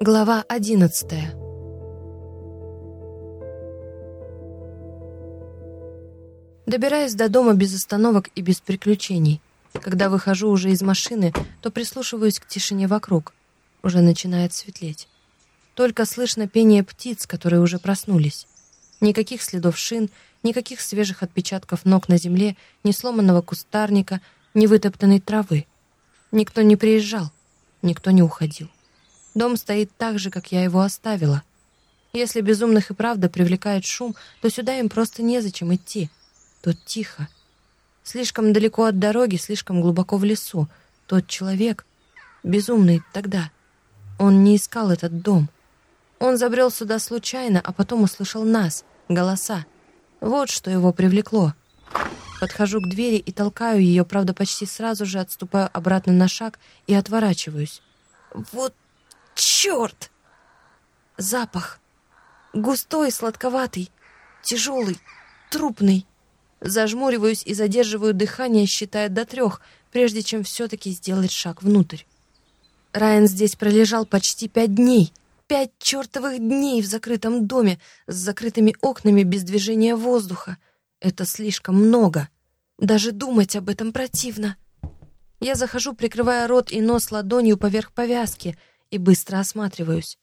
Глава одиннадцатая. Добираюсь до дома без остановок и без приключений. Когда выхожу уже из машины, то прислушиваюсь к тишине вокруг. Уже начинает светлеть. Только слышно пение птиц, которые уже проснулись. Никаких следов шин, никаких свежих отпечатков ног на земле, ни сломанного кустарника, ни вытоптанной травы. Никто не приезжал, никто не уходил. Дом стоит так же, как я его оставила. Если безумных и правда привлекает шум, то сюда им просто незачем идти. Тут тихо. Слишком далеко от дороги, слишком глубоко в лесу. Тот человек, безумный тогда, он не искал этот дом. Он забрел сюда случайно, а потом услышал нас, голоса. Вот что его привлекло. Подхожу к двери и толкаю ее, правда, почти сразу же отступаю обратно на шаг и отворачиваюсь. Вот Черт! Запах. Густой, сладковатый, тяжелый, трупный. Зажмуриваюсь и задерживаю дыхание, считая до трех, прежде чем все-таки сделать шаг внутрь. Райан здесь пролежал почти пять дней. Пять чертовых дней в закрытом доме, с закрытыми окнами без движения воздуха. Это слишком много. Даже думать об этом противно. Я захожу, прикрывая рот и нос ладонью поверх повязки — и быстро осматриваюсь.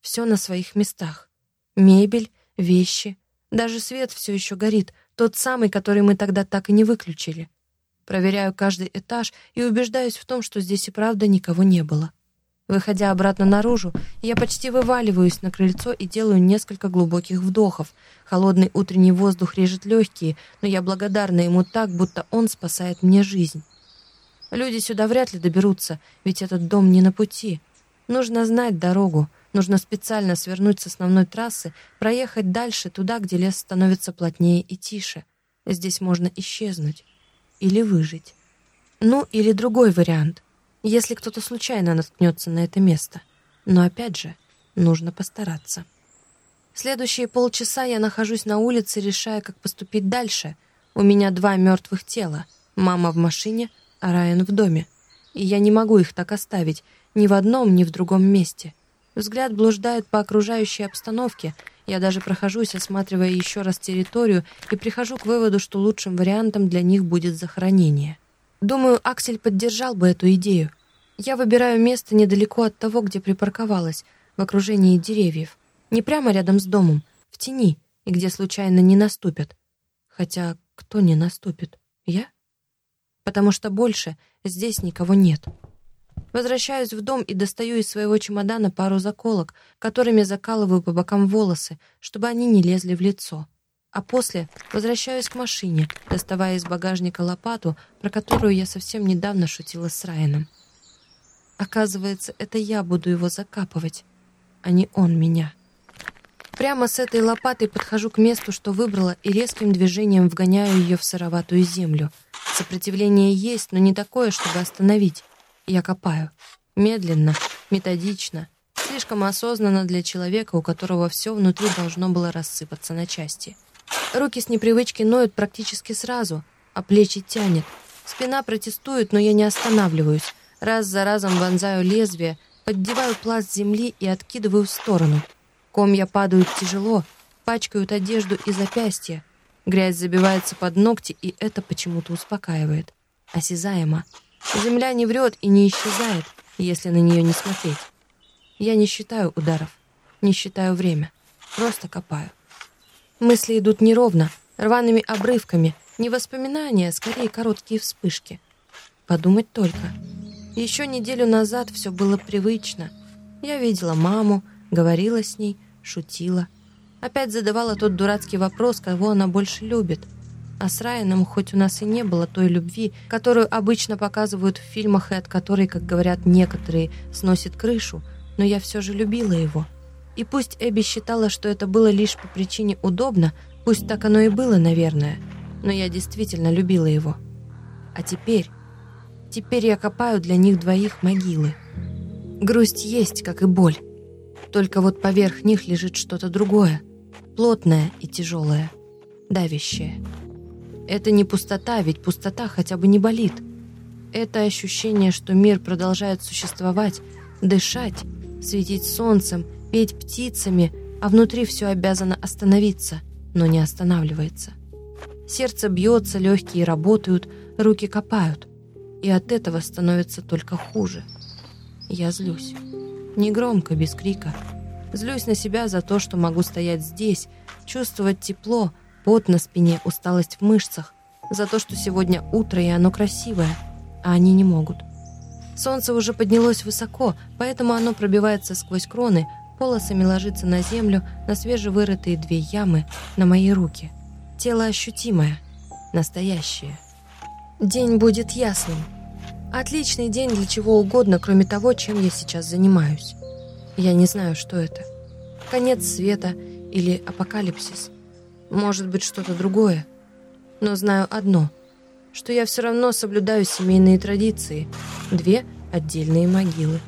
Все на своих местах. Мебель, вещи, даже свет все еще горит, тот самый, который мы тогда так и не выключили. Проверяю каждый этаж и убеждаюсь в том, что здесь и правда никого не было. Выходя обратно наружу, я почти вываливаюсь на крыльцо и делаю несколько глубоких вдохов. Холодный утренний воздух режет легкие, но я благодарна ему так, будто он спасает мне жизнь. Люди сюда вряд ли доберутся, ведь этот дом не на пути. Нужно знать дорогу, нужно специально свернуть с основной трассы, проехать дальше, туда, где лес становится плотнее и тише. Здесь можно исчезнуть или выжить. Ну, или другой вариант, если кто-то случайно наткнется на это место. Но опять же, нужно постараться. Следующие полчаса я нахожусь на улице, решая, как поступить дальше. У меня два мертвых тела. Мама в машине, а Райан в доме. И я не могу их так оставить, ни в одном, ни в другом месте. Взгляд блуждает по окружающей обстановке. Я даже прохожусь, осматривая еще раз территорию, и прихожу к выводу, что лучшим вариантом для них будет захоронение. Думаю, Аксель поддержал бы эту идею. Я выбираю место недалеко от того, где припарковалась, в окружении деревьев. Не прямо рядом с домом, в тени, и где случайно не наступят. Хотя кто не наступит? Я? Потому что больше здесь никого нет. Возвращаюсь в дом и достаю из своего чемодана пару заколок, которыми закалываю по бокам волосы, чтобы они не лезли в лицо. А после возвращаюсь к машине, доставая из багажника лопату, про которую я совсем недавно шутила с Райаном. Оказывается, это я буду его закапывать, а не он меня. Прямо с этой лопатой подхожу к месту, что выбрала, и резким движением вгоняю ее в сыроватую землю. Сопротивление есть, но не такое, чтобы остановить. Я копаю. Медленно, методично, слишком осознанно для человека, у которого все внутри должно было рассыпаться на части. Руки с непривычки ноют практически сразу, а плечи тянет. Спина протестует, но я не останавливаюсь. Раз за разом вонзаю лезвие, поддеваю пласт земли и откидываю в сторону. Комья падают тяжело, пачкают одежду и запястья. Грязь забивается под ногти, и это почему-то успокаивает. Осязаемо. Земля не врет и не исчезает, если на нее не смотреть. Я не считаю ударов, не считаю время, просто копаю. Мысли идут неровно, рваными обрывками, не воспоминания, а скорее короткие вспышки. Подумать только. Еще неделю назад все было привычно. Я видела маму, говорила с ней, шутила. Опять задавала тот дурацкий вопрос, кого она больше любит — а с Райаном, хоть у нас и не было той любви, которую обычно показывают в фильмах и от которой, как говорят некоторые, сносит крышу, но я все же любила его. И пусть Эбби считала, что это было лишь по причине удобно, пусть так оно и было, наверное, но я действительно любила его. А теперь... Теперь я копаю для них двоих могилы. Грусть есть, как и боль. Только вот поверх них лежит что-то другое, плотное и тяжелое, давящее. Это не пустота, ведь пустота хотя бы не болит. Это ощущение, что мир продолжает существовать, дышать, светить солнцем, петь птицами, а внутри все обязано остановиться, но не останавливается. Сердце бьется, легкие работают, руки копают. И от этого становится только хуже. Я злюсь. Не громко, без крика. Злюсь на себя за то, что могу стоять здесь, чувствовать тепло, пот на спине, усталость в мышцах, за то, что сегодня утро и оно красивое, а они не могут. Солнце уже поднялось высоко, поэтому оно пробивается сквозь кроны, полосами ложится на землю, на свежевырытые две ямы, на мои руки. Тело ощутимое, настоящее. День будет ясным. Отличный день для чего угодно, кроме того, чем я сейчас занимаюсь. Я не знаю, что это. Конец света или апокалипсис. Может быть, что-то другое. Но знаю одно, что я все равно соблюдаю семейные традиции. Две отдельные могилы.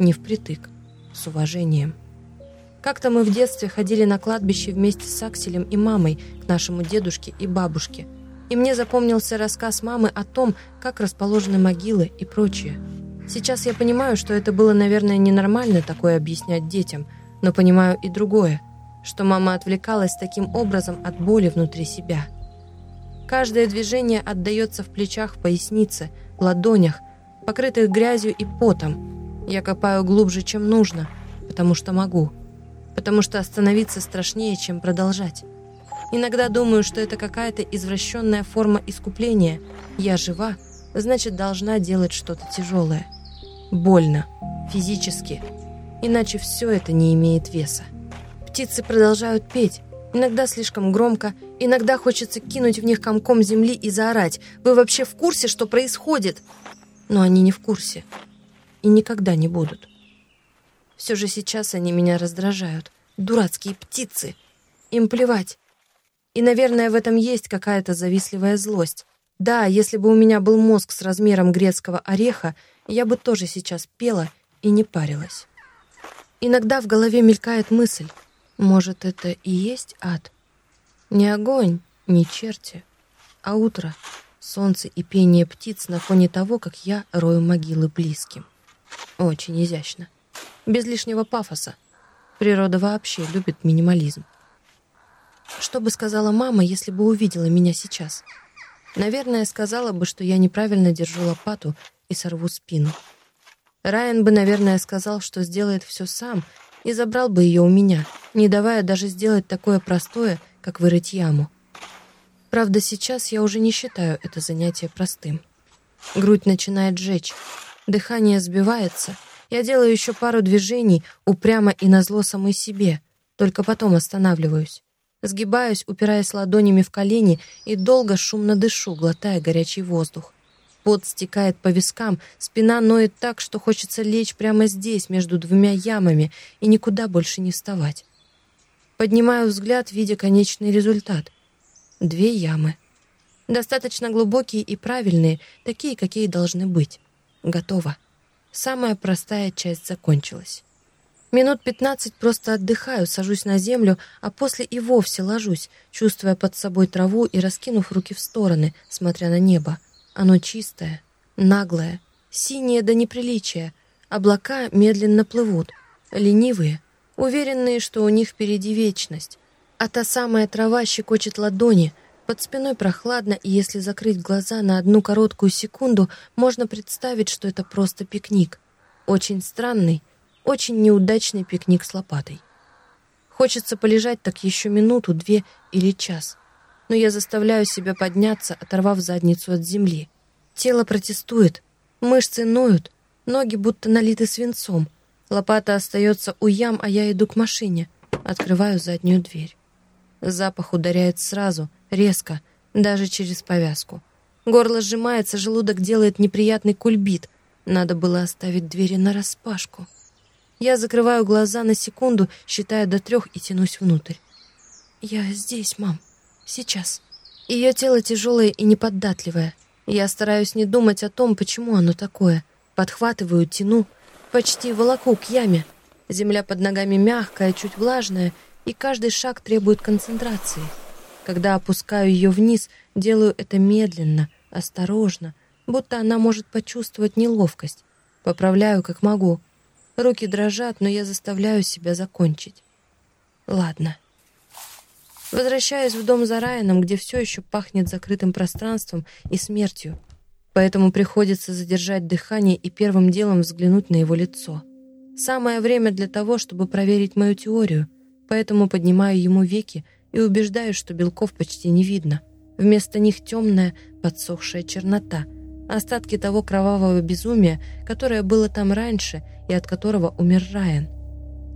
Не впритык, с уважением. Как-то мы в детстве ходили на кладбище вместе с Акселем и мамой к нашему дедушке и бабушке. И мне запомнился рассказ мамы о том, как расположены могилы и прочее. Сейчас я понимаю, что это было, наверное, ненормально такое объяснять детям, но понимаю и другое, что мама отвлекалась таким образом от боли внутри себя. Каждое движение отдается в плечах, пояснице, ладонях, покрытых грязью и потом. Я копаю глубже, чем нужно, потому что могу потому что остановиться страшнее, чем продолжать. Иногда думаю, что это какая-то извращенная форма искупления. Я жива, значит, должна делать что-то тяжелое. Больно, физически. Иначе все это не имеет веса. Птицы продолжают петь, иногда слишком громко, иногда хочется кинуть в них комком земли и заорать. «Вы вообще в курсе, что происходит?» Но они не в курсе и никогда не будут. Все же сейчас они меня раздражают. Дурацкие птицы. Им плевать. И, наверное, в этом есть какая-то завистливая злость. Да, если бы у меня был мозг с размером грецкого ореха, я бы тоже сейчас пела и не парилась. Иногда в голове мелькает мысль. Может, это и есть ад? Не огонь, не черти, а утро, солнце и пение птиц на фоне того, как я рою могилы близким. Очень изящно без лишнего пафоса. Природа вообще любит минимализм. Что бы сказала мама, если бы увидела меня сейчас? Наверное, сказала бы, что я неправильно держу лопату и сорву спину. Райан бы, наверное, сказал, что сделает все сам и забрал бы ее у меня, не давая даже сделать такое простое, как вырыть яму. Правда, сейчас я уже не считаю это занятие простым. Грудь начинает жечь, дыхание сбивается — я делаю еще пару движений, упрямо и назло самой себе, только потом останавливаюсь. Сгибаюсь, упираясь ладонями в колени и долго шумно дышу, глотая горячий воздух. Пот стекает по вискам, спина ноет так, что хочется лечь прямо здесь, между двумя ямами, и никуда больше не вставать. Поднимаю взгляд, видя конечный результат. Две ямы. Достаточно глубокие и правильные, такие, какие должны быть. Готово. Самая простая часть закончилась. Минут пятнадцать просто отдыхаю, сажусь на землю, а после и вовсе ложусь, чувствуя под собой траву и раскинув руки в стороны, смотря на небо. Оно чистое, наглое, синее до неприличия. Облака медленно плывут, ленивые, уверенные, что у них впереди вечность. А та самая трава щекочет ладони, под спиной прохладно, и если закрыть глаза на одну короткую секунду, можно представить, что это просто пикник. Очень странный, очень неудачный пикник с лопатой. Хочется полежать так еще минуту, две или час. Но я заставляю себя подняться, оторвав задницу от земли. Тело протестует, мышцы ноют, ноги будто налиты свинцом. Лопата остается у ям, а я иду к машине. Открываю заднюю дверь. Запах ударяет сразу — Резко, даже через повязку. Горло сжимается, желудок делает неприятный кульбит. Надо было оставить двери нараспашку. Я закрываю глаза на секунду, считая до трех и тянусь внутрь. «Я здесь, мам. Сейчас». Ее тело тяжелое и неподатливое. Я стараюсь не думать о том, почему оно такое. Подхватываю, тяну, почти волоку к яме. Земля под ногами мягкая, чуть влажная, и каждый шаг требует концентрации. Когда опускаю ее вниз, делаю это медленно, осторожно, будто она может почувствовать неловкость. Поправляю, как могу. Руки дрожат, но я заставляю себя закончить. Ладно. Возвращаюсь в дом за Райаном, где все еще пахнет закрытым пространством и смертью. Поэтому приходится задержать дыхание и первым делом взглянуть на его лицо. Самое время для того, чтобы проверить мою теорию, поэтому поднимаю ему веки и убеждаюсь, что белков почти не видно. Вместо них темная, подсохшая чернота, остатки того кровавого безумия, которое было там раньше и от которого умер Райан.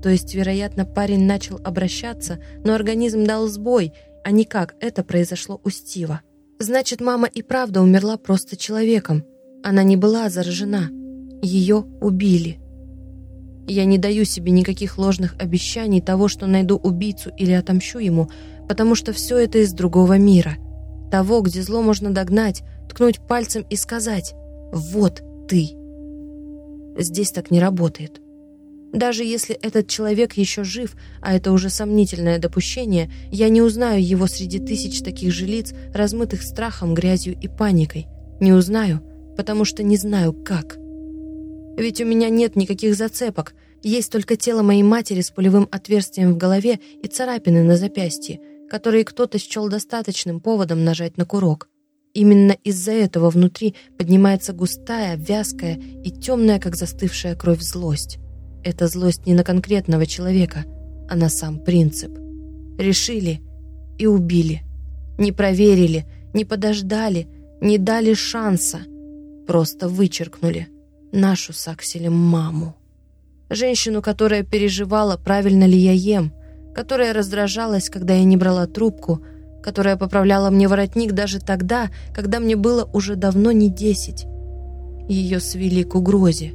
То есть, вероятно, парень начал обращаться, но организм дал сбой, а не как это произошло у Стива. Значит, мама и правда умерла просто человеком. Она не была заражена. Ее убили. Я не даю себе никаких ложных обещаний того, что найду убийцу или отомщу ему, потому что все это из другого мира. Того, где зло можно догнать, ткнуть пальцем и сказать «Вот ты». Здесь так не работает. Даже если этот человек еще жив, а это уже сомнительное допущение, я не узнаю его среди тысяч таких же лиц, размытых страхом, грязью и паникой. Не узнаю, потому что не знаю, как. Ведь у меня нет никаких зацепок, есть только тело моей матери с пулевым отверстием в голове и царапины на запястье, которые кто-то счел достаточным поводом нажать на курок. Именно из-за этого внутри поднимается густая, вязкая и темная, как застывшая кровь, злость. Это злость не на конкретного человека, а на сам принцип. Решили и убили. Не проверили, не подождали, не дали шанса. Просто вычеркнули нашу с Акселем маму. Женщину, которая переживала, правильно ли я ем, которая раздражалась, когда я не брала трубку, которая поправляла мне воротник даже тогда, когда мне было уже давно не десять. Ее свели к угрозе.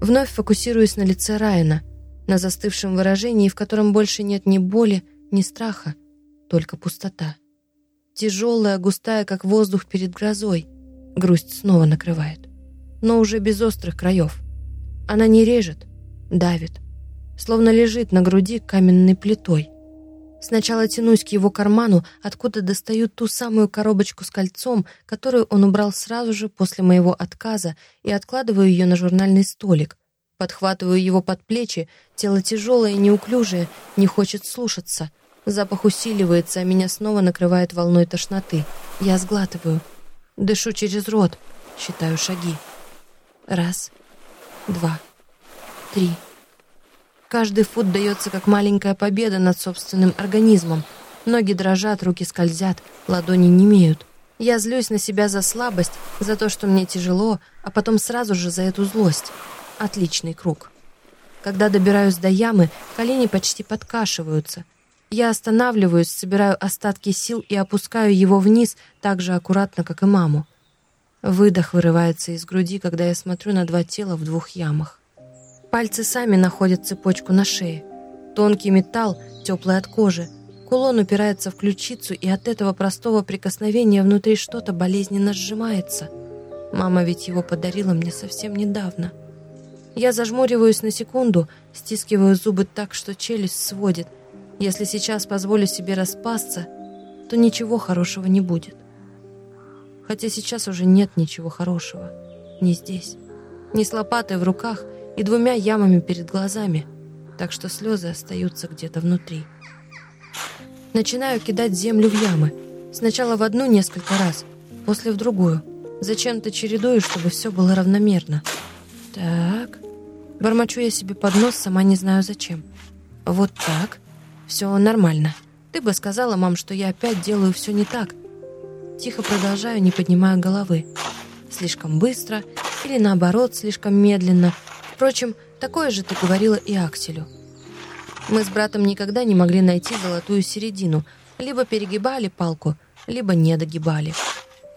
Вновь фокусируюсь на лице Райана, на застывшем выражении, в котором больше нет ни боли, ни страха, только пустота. Тяжелая, густая, как воздух перед грозой. Грусть снова накрывает. Но уже без острых краев. Она не режет, давит. Словно лежит на груди каменной плитой. Сначала тянусь к его карману, откуда достаю ту самую коробочку с кольцом, которую он убрал сразу же после моего отказа, и откладываю ее на журнальный столик. Подхватываю его под плечи, тело тяжелое и неуклюжее, не хочет слушаться. Запах усиливается, а меня снова накрывает волной тошноты. Я сглатываю. Дышу через рот, считаю шаги. Раз, два, три. Каждый фут дается как маленькая победа над собственным организмом. Ноги дрожат, руки скользят, ладони не имеют. Я злюсь на себя за слабость, за то, что мне тяжело, а потом сразу же за эту злость. Отличный круг. Когда добираюсь до ямы, колени почти подкашиваются. Я останавливаюсь, собираю остатки сил и опускаю его вниз так же аккуратно, как и маму. Выдох вырывается из груди, когда я смотрю на два тела в двух ямах. Пальцы сами находят цепочку на шее. Тонкий металл, теплый от кожи. Кулон упирается в ключицу, и от этого простого прикосновения внутри что-то болезненно сжимается. Мама ведь его подарила мне совсем недавно. Я зажмуриваюсь на секунду, стискиваю зубы так, что челюсть сводит. Если сейчас позволю себе распасться, то ничего хорошего не будет. Хотя сейчас уже нет ничего хорошего. Не здесь. Не с лопатой в руках — и двумя ямами перед глазами, так что слезы остаются где-то внутри. Начинаю кидать землю в ямы. Сначала в одну несколько раз, после в другую. Зачем-то чередую, чтобы все было равномерно. Так. Бормочу я себе под нос, сама не знаю зачем. Вот так. Все нормально. Ты бы сказала, мам, что я опять делаю все не так. Тихо продолжаю, не поднимая головы. Слишком быстро или наоборот, слишком медленно — Впрочем, такое же ты говорила и Акселю. Мы с братом никогда не могли найти золотую середину. Либо перегибали палку, либо не догибали.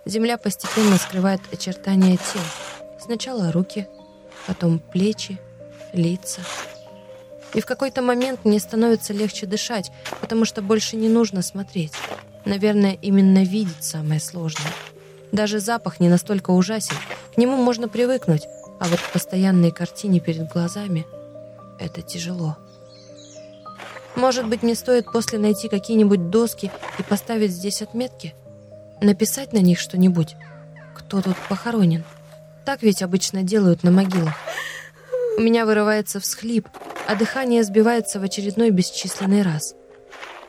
Земля постепенно скрывает очертания тел. Сначала руки, потом плечи, лица. И в какой-то момент мне становится легче дышать, потому что больше не нужно смотреть. Наверное, именно видеть самое сложное. Даже запах не настолько ужасен. К нему можно привыкнуть, а вот к постоянной картине перед глазами это тяжело. Может быть, мне стоит после найти какие-нибудь доски и поставить здесь отметки? Написать на них что-нибудь? Кто тут похоронен? Так ведь обычно делают на могилах. меня вырывается всхлип, а дыхание сбивается в очередной бесчисленный раз.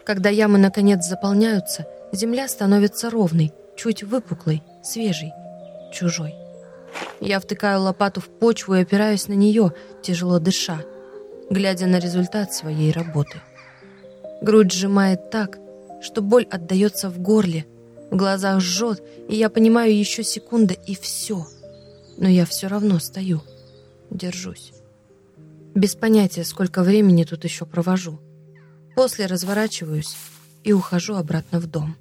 Когда ямы наконец заполняются, земля становится ровной, чуть выпуклой, свежей, чужой. Я втыкаю лопату в почву и опираюсь на нее, тяжело дыша, глядя на результат своей работы. Грудь сжимает так, что боль отдается в горле, в глазах жжет, и я понимаю еще секунда, и все. Но я все равно стою, держусь. Без понятия, сколько времени тут еще провожу. После разворачиваюсь и ухожу обратно в дом.